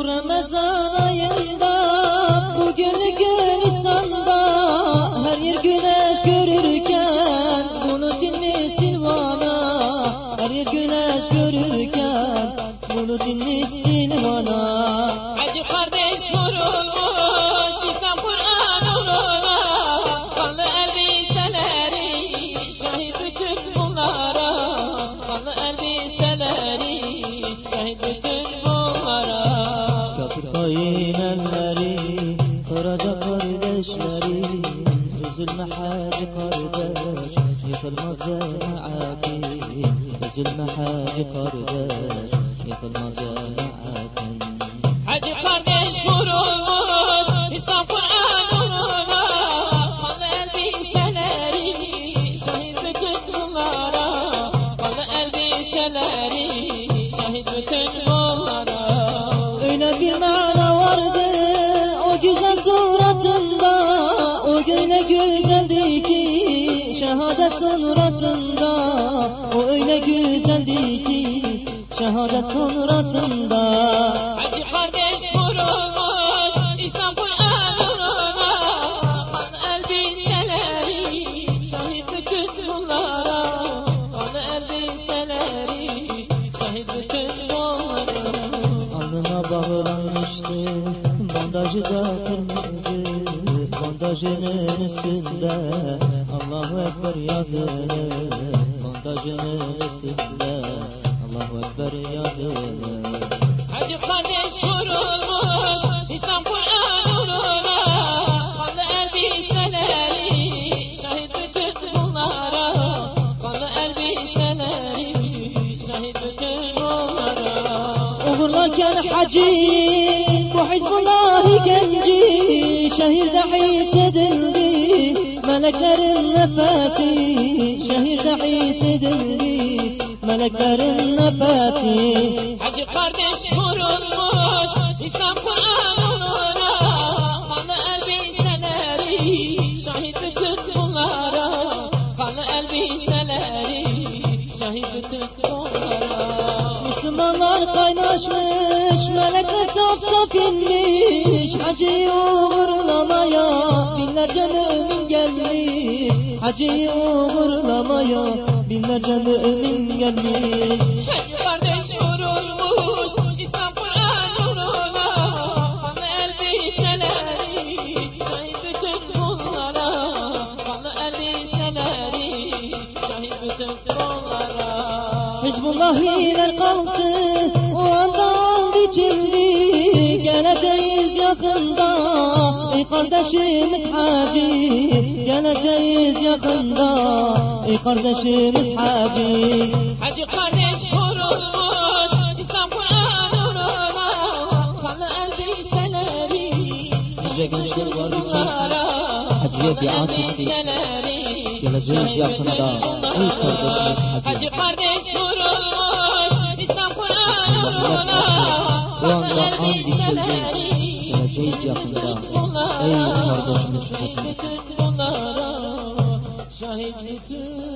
Bu Ramazan ayında Bugün Gülistan'da Her yer güneş görürken Bunu dinmişsin bana Her yer güneş görürken Bunu dinmişsin bana Hacı kardeş vurulmuş İslam Kur'an uğruna. Kanlı elbiseleri Şahit bütün bunlara. Kanlı elbiseleri Şahit bütün Üzülme hacı kardeş Yıkılmaz cemaatin Üzülme hacı kardeş Yıkılmaz cemaatin Hacı kardeş vurulmuş İslam Kur'an uğruna Kanlı elbiseleri Şahit bütün bunlara Kanlı elbiseleri Şahit bütün bunlara Öyle bir mana vardı o güzel öyle güzeldi ki şehadet sonrasında O öyle güzeldi ki şehadet sonrasında. Hacı kardeş Bağlanmıştı bandajı da kırmızı Bandajının üstünde. Allahu Ekber yazılı Bandajının üstünde. Allahu Ekber yazılı. Hacı kardeş Uğurlarken hacı bu Hizbullahi genci Şehirde hissedildi meleklerin nefesi Şehirde hissedildi meleklerin nefesi Hacı kardeş vurulmuş İslam Kur'an uğruna Kanlı elbiseleri Şahit bütün bunlara Kanlı elbiseleri Şahit bütün bunlara Müslümanlar kaynaşmış melekler saf saf inmiş. Hacı'yı uğurlamaya binlerce mümin gelmiş. Hacı'yı uğurlamaya binlerce mümin gelmiş. Hacı kardeş vurulmuş İslam Kur'an uğruna. Kanlı elbiseleri Şahit bütün bunlara Kanlı elbiseleri Şahit bütün bunlara Hizbullahiler kalktı o anda and içildi Geleceğiz yakında ey kardeşimiz hacı Geleceğiz yakında ey kardeşimiz hacı Hacı kardeş vurulmuş İslam Kur'an uğruna Kanlı elbiseleri Nice gençler vardı ki hacıya biat etti. elbiseleri Geleceğiz yakında, ey kardeşimiz hacı. Hacı kardeş Bu anda içildi. elbiseleri Geleceğiz yakında, ey kardeşimiz bunlara Şahit bütün